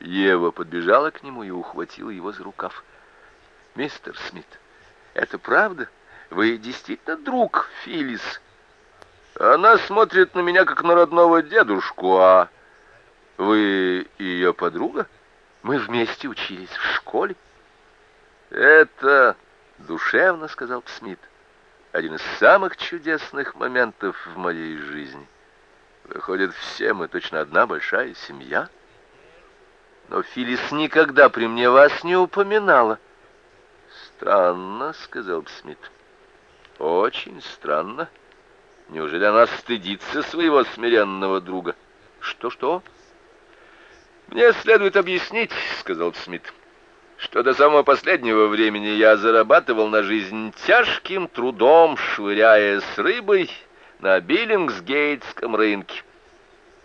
Ева подбежала к нему и ухватила его за рукав. «Мистер Смит, это правда? Вы действительно друг Филлис?» «Она смотрит на меня, как на родного дедушку, а вы ее подруга? Мы вместе учились в школе». «Это душевно», — сказал Смит, — «один из самых чудесных моментов в моей жизни. Выходит, все мы точно одна большая семья». Но Филис никогда при мне вас не упоминала. Странно, сказал Смит. Очень странно. Неужели она стыдится своего смиренного друга? Что-что? Мне следует объяснить, сказал Смит, что до самого последнего времени я зарабатывал на жизнь тяжким трудом, швыряя с рыбой на Биллингсгейтском рынке.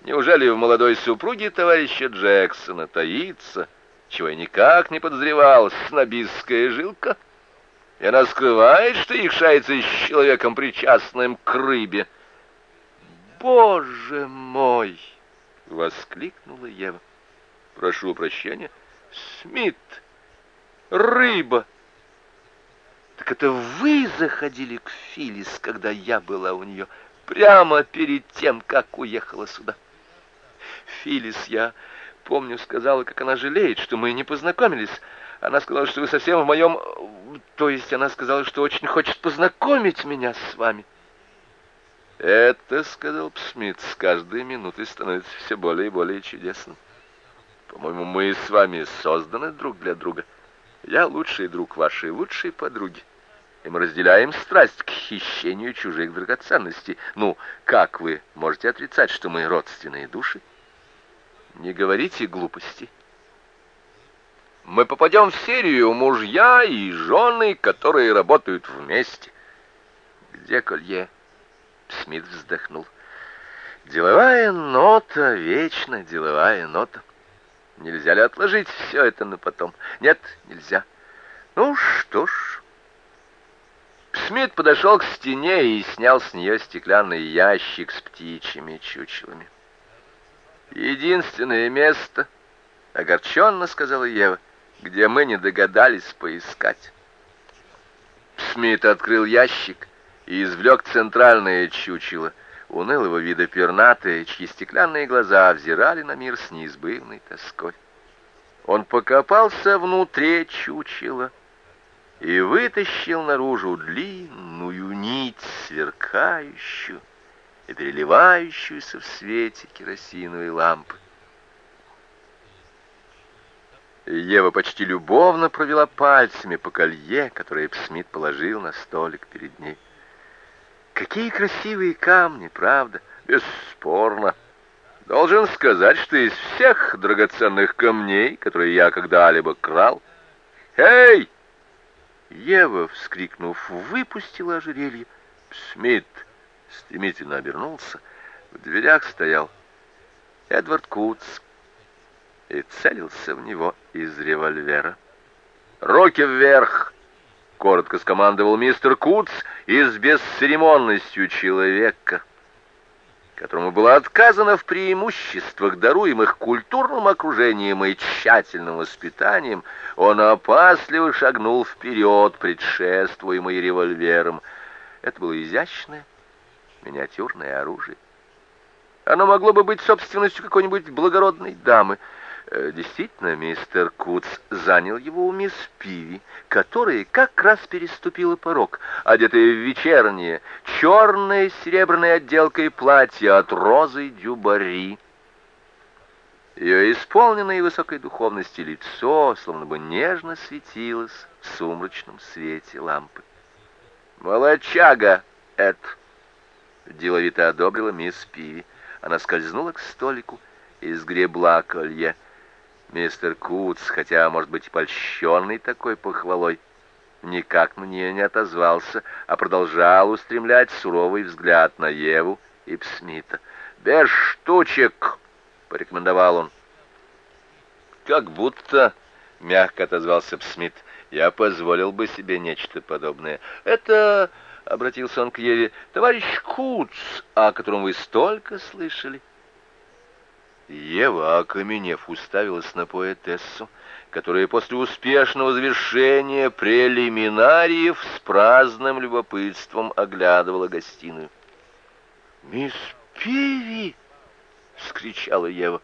Неужели в молодой супруге товарища Джексона таится, чего я никак не подозревал, снобистская жилка? И она скрывает, что их шается с человеком, причастным к рыбе. «Боже мой!» — воскликнула Ева. «Прошу прощения. Смит! Рыба!» «Так это вы заходили к Филис, когда я была у нее, прямо перед тем, как уехала сюда?» Филис, я помню, сказала, как она жалеет, что мы не познакомились. Она сказала, что вы совсем в моем... То есть она сказала, что очень хочет познакомить меня с вами. Это, сказал Псмит, с каждой минутой становится все более и более чудесным. По-моему, мы с вами созданы друг для друга. Я лучший друг вашей лучшей подруги. И мы разделяем страсть к хищению чужих драгоценностей. Ну, как вы можете отрицать, что мы родственные души? Не говорите глупости. Мы попадем в серию мужья и жены, которые работают вместе. Где колье? Смит вздохнул. Деловая нота, вечно деловая нота. Нельзя ли отложить все это на потом? Нет, нельзя. Ну что ж. Смит подошел к стене и снял с нее стеклянный ящик с птичьими чучелами. Единственное место, огорченно сказала Ева, где мы не догадались поискать. Смит открыл ящик и извлек центральное чучело, унылого вида пернатое, чьи стеклянные глаза взирали на мир с неизбывной тоской. Он покопался внутри чучела и вытащил наружу длинную нить, сверкающую, и переливающуюся в свете керосиновой лампы. Ева почти любовно провела пальцами по колье, которое Псмит положил на столик перед ней. Какие красивые камни, правда? Бесспорно. Должен сказать, что из всех драгоценных камней, которые я когда-либо крал... «Эй!» Ева, вскрикнув, выпустила ожерелье. Смит стремительно обернулся. В дверях стоял Эдвард Куц и целился в него из револьвера. «Руки вверх!» — коротко скомандовал мистер Куц и с бесцеремонностью человека, которому было отказано в преимуществах, даруемых культурным окружением и тщательным воспитанием, он опасливо шагнул вперед, предшествуемый револьвером. Это было изящное, миниатюрное оружие. Оно могло бы быть собственностью какой-нибудь благородной дамы. Э, действительно, мистер Куц занял его у мисс Пиви, которая как раз переступила порог, одетая в вечернее, черное с серебряной отделкой платье от розы дюбари. Ее исполненное высокой духовности лицо словно бы нежно светилось в сумрачном свете лампы. «Молочага, Эд!» Деловито одобрила мисс Пиви. Она скользнула к столику и сгребла колье. Мистер Куц, хотя, может быть, и польщенный такой похвалой, никак на нее не отозвался, а продолжал устремлять суровый взгляд на Еву и Псмита. «Без штучек!» — порекомендовал он. «Как будто...» — мягко отозвался Псмит. «Я позволил бы себе нечто подобное. Это...» — обратился он к Еве, — товарищ Куц, о котором вы столько слышали. Ева, окаменев, уставилась на поэтессу, которая после успешного завершения прелиминариев с праздным любопытством оглядывала гостиную. «Мисс Пиви!» — вскричала Ева.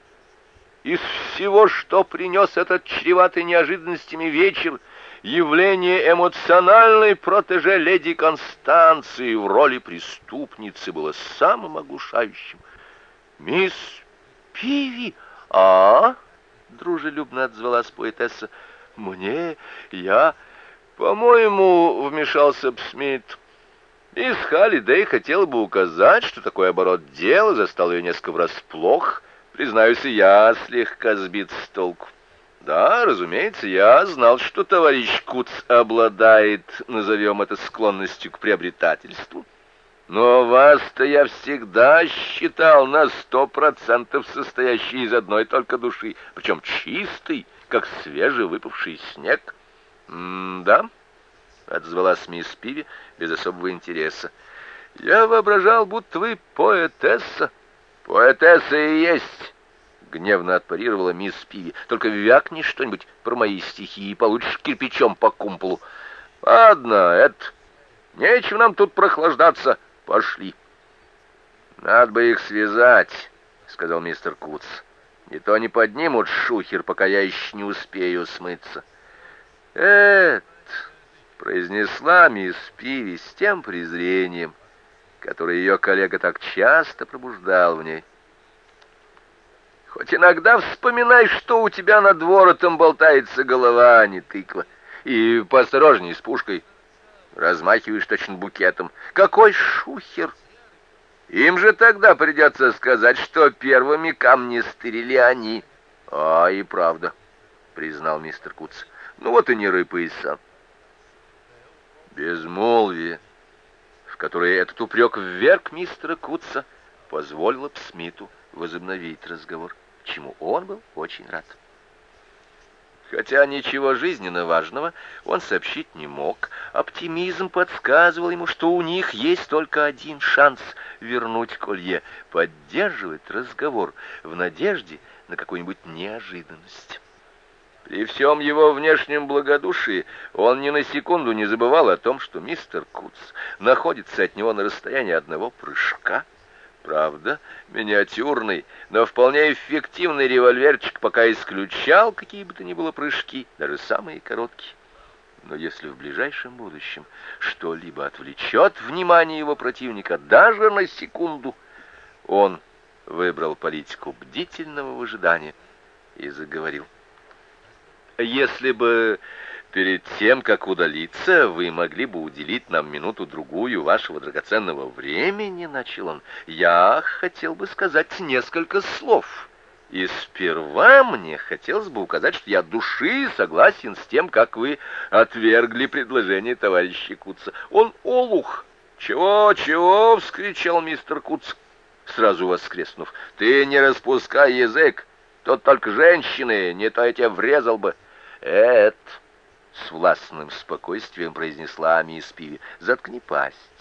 «Из всего, что принес этот чреватый неожиданностями вечер, явление эмоциональной протеже леди Констанции в роли преступницы было самым оглушающим. Мисс Пиви, а? Дружелюбно отзвалась поэтесса. Мне, я, по-моему, вмешался Смит. Мисс Халлидей хотела бы указать, что такой оборот дела застал ее несколько врасплох. Признаюсь, я слегка сбит с толку. Да, разумеется, я знал, что товарищ Куц обладает, назовем это, склонностью к приобретательству. Но вас-то я всегда считал на сто процентов состоящий из одной только души, причем чистый, как свежевыпавший снег. «М-да», — отзвалась мисс Пиви без особого интереса. «Я воображал, будто вы поэтесса». «Поэтесса и есть», — гневно отпарировала мисс Пиви. «Только вякни что-нибудь про мои стихи и получишь кирпичом по кумполу». «Ладно, это... Нечего нам тут прохлаждаться». Пошли. Надо бы их связать, сказал мистер Куц. Не то они поднимут шухер, пока я еще не успею смыться. Эт, произнесла мисс Пиви с тем презрением, которое ее коллега так часто пробуждал в ней. Хоть иногда вспоминай, что у тебя над воротом болтается голова, а не тыква. И поосторожней с пушкой размахиваешь точно букетом. Какой шухер! Им же тогда придется сказать, что первыми камни стырили они. А, и правда, признал мистер Куц. Ну вот и не рыпайся. Безмолвие, в которое этот упрек вверг мистера Кутца, позволило Смиту возобновить разговор, чему он был очень рад. Хотя ничего жизненно важного он сообщить не мог, оптимизм подсказывал ему, что у них есть только один шанс вернуть колье, поддерживать разговор в надежде на какую-нибудь неожиданность. При всем его внешнем благодушии он ни на секунду не забывал о том, что мистер Куц находится от него на расстоянии одного прыжка — Правда, миниатюрный, но вполне эффективный револьверчик пока исключал какие бы то ни было прыжки, даже самые короткие. Но если в ближайшем будущем что-либо отвлечет внимание его противника даже на секунду, он выбрал политику бдительного выжидания и заговорил. Если бы Перед тем, как удалиться, вы могли бы уделить нам минуту-другую вашего драгоценного времени, — начал он. Я хотел бы сказать несколько слов. И сперва мне хотелось бы указать, что я души согласен с тем, как вы отвергли предложение товарища Куца. Он олух. «Чего, чего?» — вскричал мистер Куц, сразу воскреснув. «Ты не распускай язык, тут только женщины, не то я тебя врезал бы». «Это...» с властным спокойствием произнесла мисс Пиви. «Заткни пасть.